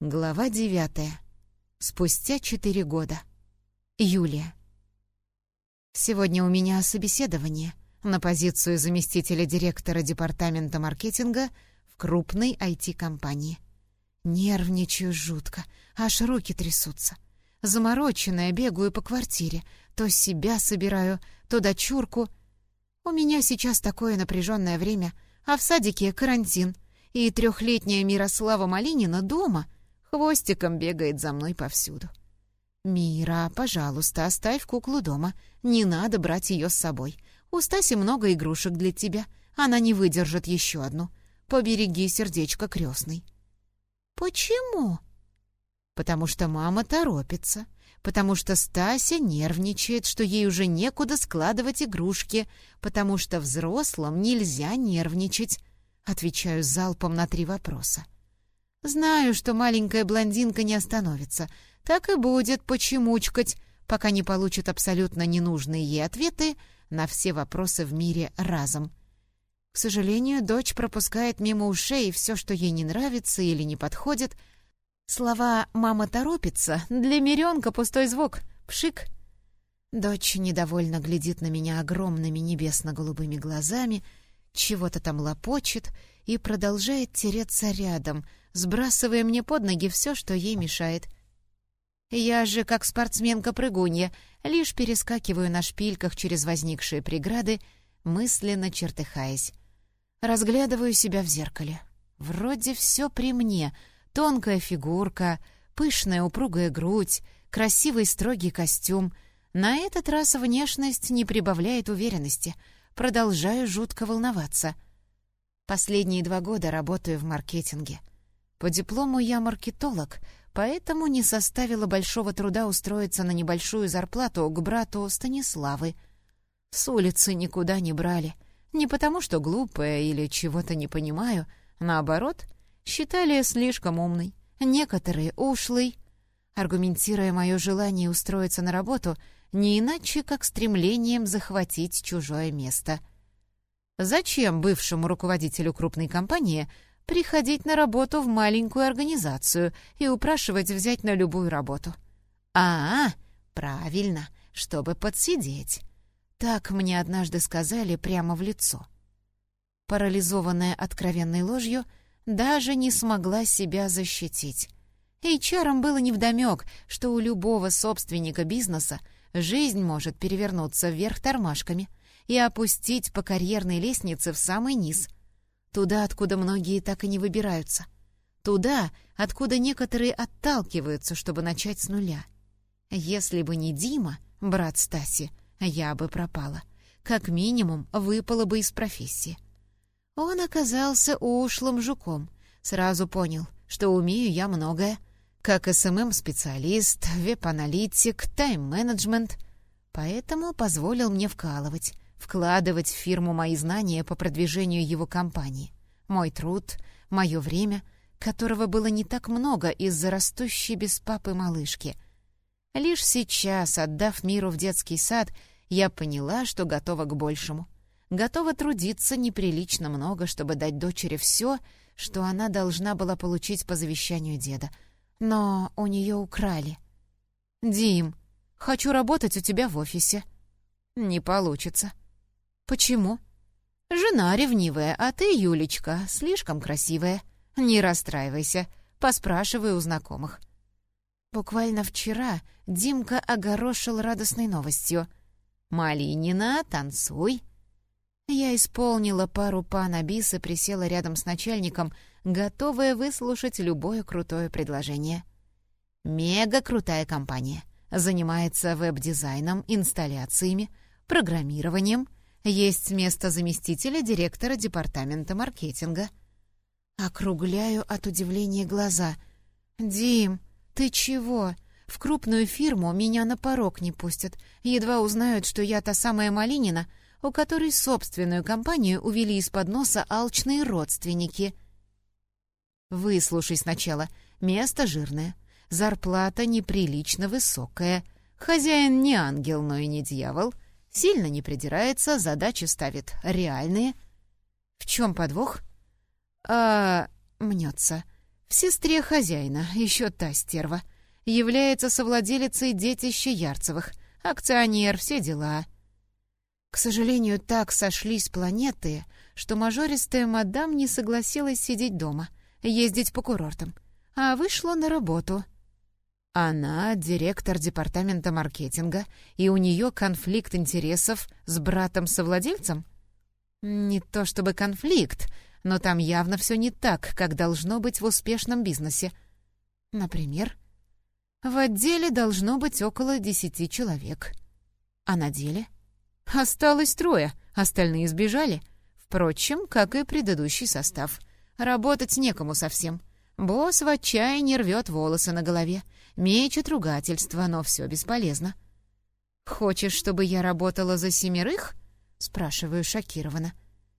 Глава девятая. Спустя четыре года. Юлия. Сегодня у меня собеседование на позицию заместителя директора департамента маркетинга в крупной IT-компании. Нервничаю жутко, аж руки трясутся. Замороченная бегаю по квартире, то себя собираю, то дочурку. У меня сейчас такое напряженное время, а в садике карантин, и трехлетняя Мирослава Малинина дома — Хвостиком бегает за мной повсюду. «Мира, пожалуйста, оставь куклу дома. Не надо брать ее с собой. У Стаси много игрушек для тебя. Она не выдержит еще одну. Побереги сердечко крестной». «Почему?» «Потому что мама торопится. Потому что Стася нервничает, что ей уже некуда складывать игрушки. Потому что взрослым нельзя нервничать». Отвечаю залпом на три вопроса. Знаю, что маленькая блондинка не остановится. Так и будет почемучкать, пока не получит абсолютно ненужные ей ответы на все вопросы в мире разом. К сожалению, дочь пропускает мимо ушей все, что ей не нравится или не подходит. Слова «мама торопится» для Миренка пустой звук. Пшик. Дочь недовольно глядит на меня огромными небесно-голубыми глазами, чего-то там лопочет и продолжает тереться рядом — сбрасывая мне под ноги все, что ей мешает. Я же, как спортсменка-прыгунья, лишь перескакиваю на шпильках через возникшие преграды, мысленно чертыхаясь. Разглядываю себя в зеркале. Вроде все при мне. Тонкая фигурка, пышная упругая грудь, красивый строгий костюм. На этот раз внешность не прибавляет уверенности. Продолжаю жутко волноваться. Последние два года работаю в маркетинге — по диплому я маркетолог, поэтому не составило большого труда устроиться на небольшую зарплату к брату Станиславы. С улицы никуда не брали. Не потому, что глупая или чего-то не понимаю, наоборот, считали слишком умной, некоторые — ушлой, аргументируя мое желание устроиться на работу не иначе, как стремлением захватить чужое место. Зачем бывшему руководителю крупной компании — приходить на работу в маленькую организацию и упрашивать взять на любую работу. А, -а правильно, чтобы подсидеть. Так мне однажды сказали прямо в лицо. Парализованная откровенной ложью, даже не смогла себя защитить. HR было невдомёк, что у любого собственника бизнеса жизнь может перевернуться вверх тормашками и опустить по карьерной лестнице в самый низ — Туда, откуда многие так и не выбираются. Туда, откуда некоторые отталкиваются, чтобы начать с нуля. Если бы не Дима, брат Стаси, я бы пропала. Как минимум, выпала бы из профессии. Он оказался ушлым жуком. Сразу понял, что умею я многое. Как СММ-специалист, веб-аналитик, тайм-менеджмент. Поэтому позволил мне вкалывать вкладывать в фирму мои знания по продвижению его компании. Мой труд, мое время, которого было не так много из-за растущей без папы малышки. Лишь сейчас, отдав миру в детский сад, я поняла, что готова к большему. Готова трудиться неприлично много, чтобы дать дочери все, что она должна была получить по завещанию деда. Но у нее украли. «Дим, хочу работать у тебя в офисе». «Не получится», «Почему?» «Жена ревнивая, а ты, Юлечка, слишком красивая. Не расстраивайся, поспрашивай у знакомых». Буквально вчера Димка огорошил радостной новостью. «Малинина, танцуй!» Я исполнила пару па на бис и присела рядом с начальником, готовая выслушать любое крутое предложение. Мега крутая компания. Занимается веб-дизайном, инсталляциями, программированием — есть место заместителя директора департамента маркетинга. Округляю от удивления глаза. «Дим, ты чего? В крупную фирму меня на порог не пустят. Едва узнают, что я та самая Малинина, у которой собственную компанию увели из-под носа алчные родственники». «Выслушай сначала. Место жирное. Зарплата неприлично высокая. Хозяин не ангел, но и не дьявол». Сильно не придирается, задачи ставит реальные. В чем подвох? А, мнется. В сестре хозяина, еще та стерва. Является совладелицей детища Ярцевых. Акционер, все дела. К сожалению, так сошлись планеты, что мажористая мадам не согласилась сидеть дома, ездить по курортам, а вышла на работу. Она директор департамента маркетинга, и у нее конфликт интересов с братом-совладельцем? Не то чтобы конфликт, но там явно все не так, как должно быть в успешном бизнесе. Например, в отделе должно быть около десяти человек. А на деле? Осталось трое, остальные сбежали. Впрочем, как и предыдущий состав. Работать некому совсем. Босс в отчаянии рвет волосы на голове, мечет ругательства, но все бесполезно. «Хочешь, чтобы я работала за семерых?» — спрашиваю шокированно.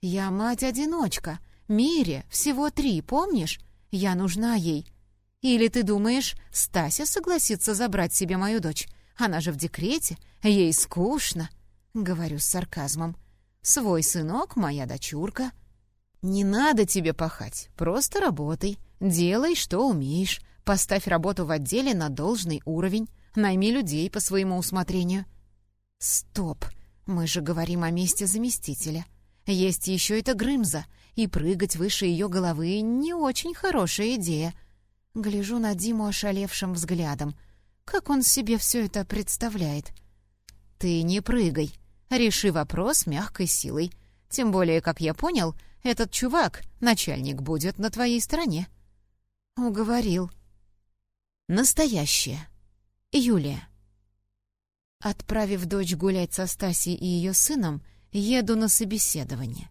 «Я мать-одиночка, Мире всего три, помнишь? Я нужна ей. Или ты думаешь, Стася согласится забрать себе мою дочь? Она же в декрете, ей скучно. Говорю с сарказмом. Свой сынок, моя дочурка. Не надо тебе пахать, просто работай. Делай, что умеешь. Поставь работу в отделе на должный уровень. Найми людей по своему усмотрению. Стоп, мы же говорим о месте заместителя. Есть еще это Грымза — и прыгать выше ее головы — не очень хорошая идея. Гляжу на Диму ошалевшим взглядом. Как он себе все это представляет? «Ты не прыгай. Реши вопрос мягкой силой. Тем более, как я понял, этот чувак, начальник, будет на твоей стороне». Уговорил. Настоящая. Юлия. Отправив дочь гулять со Стасей и ее сыном, еду на собеседование.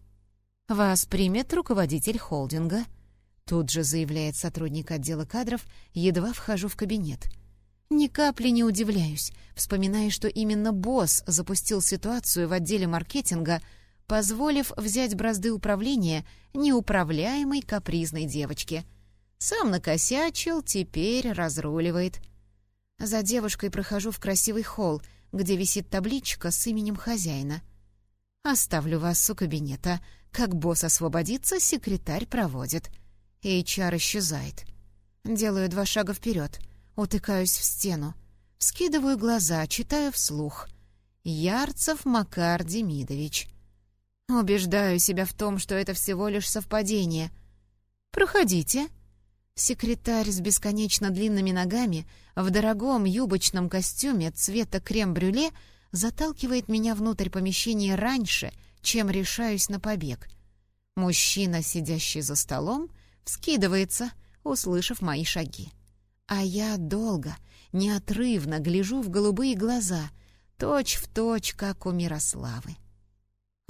«Вас примет руководитель холдинга», — тут же заявляет сотрудник отдела кадров, едва вхожу в кабинет. Ни капли не удивляюсь, вспоминая, что именно босс запустил ситуацию в отделе маркетинга, позволив взять бразды управления неуправляемой капризной девочке. Сам накосячил, теперь разруливает. За девушкой прохожу в красивый холл, где висит табличка с именем хозяина. «Оставлю вас у кабинета», как босс освободится, секретарь проводит. HR исчезает. Делаю два шага вперед, утыкаюсь в стену. Вскидываю глаза, читаю вслух. Ярцев Макар Демидович. Убеждаю себя в том, что это всего лишь совпадение. «Проходите». Секретарь с бесконечно длинными ногами в дорогом юбочном костюме цвета крем-брюле заталкивает меня внутрь помещения раньше — чем решаюсь на побег. Мужчина, сидящий за столом, вскидывается, услышав мои шаги. А я долго, неотрывно гляжу в голубые глаза, точь в точь, как у Мирославы.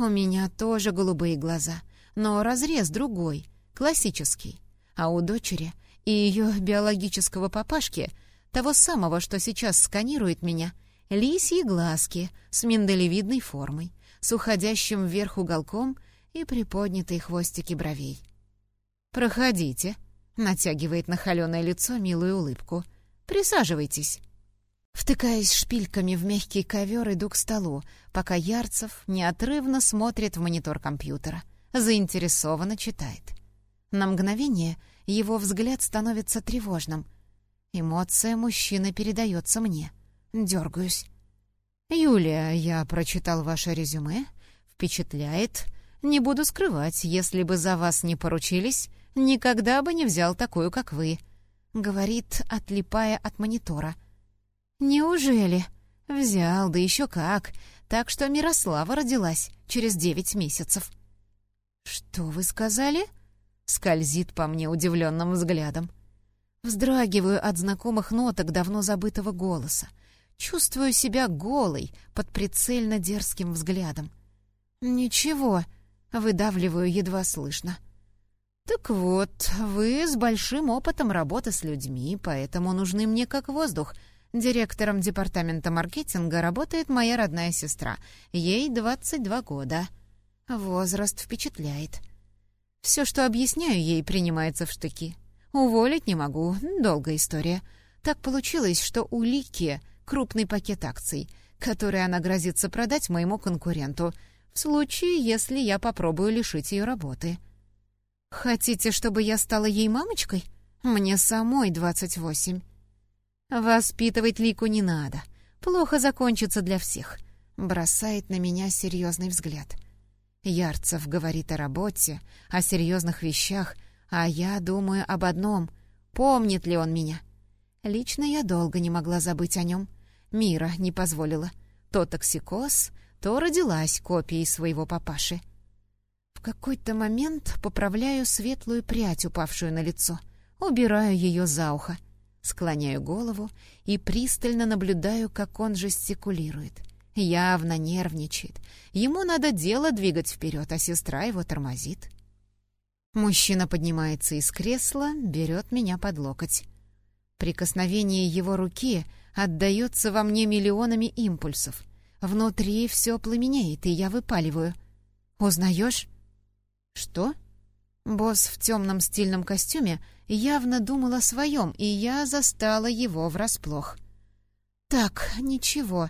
У меня тоже голубые глаза, но разрез другой, классический. А у дочери и ее биологического папашки, того самого, что сейчас сканирует меня, лисьи глазки с миндалевидной формой, с уходящим вверх уголком и приподнятые хвостики бровей. «Проходите», — натягивает на холеное лицо милую улыбку. «Присаживайтесь». Втыкаясь шпильками в мягкий ковер, иду к столу, пока Ярцев неотрывно смотрит в монитор компьютера, заинтересованно читает. На мгновение его взгляд становится тревожным. Эмоция мужчины передается мне. Дергаюсь. «Юлия, я прочитал ваше резюме. Впечатляет. Не буду скрывать, если бы за вас не поручились, никогда бы не взял такую, как вы», — говорит, отлипая от монитора. «Неужели?» «Взял, да еще как. Так что Мирослава родилась через девять месяцев». «Что вы сказали?» — скользит по мне удивленным взглядом. Вздрагиваю от знакомых ноток давно забытого голоса. Чувствую себя голой под прицельно дерзким взглядом. «Ничего», — выдавливаю едва слышно. «Так вот, вы с большим опытом работы с людьми, поэтому нужны мне как воздух. Директором департамента маркетинга работает моя родная сестра. Ей 22 года. Возраст впечатляет. Все, что объясняю ей, принимается в штыки. Уволить не могу, долгая история. Так получилось, что улики крупный пакет акций, который она грозится продать моему конкуренту, в случае, если я попробую лишить ее работы. «Хотите, чтобы я стала ей мамочкой?» Мне самой двадцать восемь. Воспитывать Лику не надо. Плохо закончится для всех. Бросает на меня серьезный взгляд. Ярцев говорит о работе, о серьезных вещах, а я думаю об одном — помнит ли он меня. Лично я долго не могла забыть о нем. Мира не позволила. То токсикоз, то родилась копией своего папаши. В какой-то момент поправляю светлую прядь, упавшую на лицо, убираю ее за ухо, склоняю голову и пристально наблюдаю, как он жестикулирует. Явно нервничает. Ему надо дело двигать вперед, а сестра его тормозит. Мужчина поднимается из кресла, берет меня под локоть. Прикосновение его руки отдается во мне миллионами импульсов. Внутри все пламенеет, и я выпаливаю. «Узнаешь?» «Что?» Босс в темном стильном костюме явно думал о своем, и я застала его врасплох. «Так, ничего».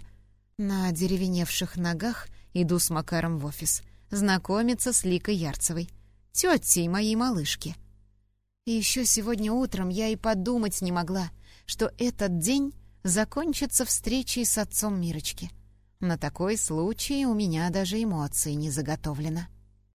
На деревеневших ногах иду с Макаром в офис. Знакомиться с Ликой Ярцевой, тетей моей малышки. И еще сегодня утром я и подумать не могла, что этот день закончится встречей с отцом Мирочки. На такой случай у меня даже эмоций не заготовлено.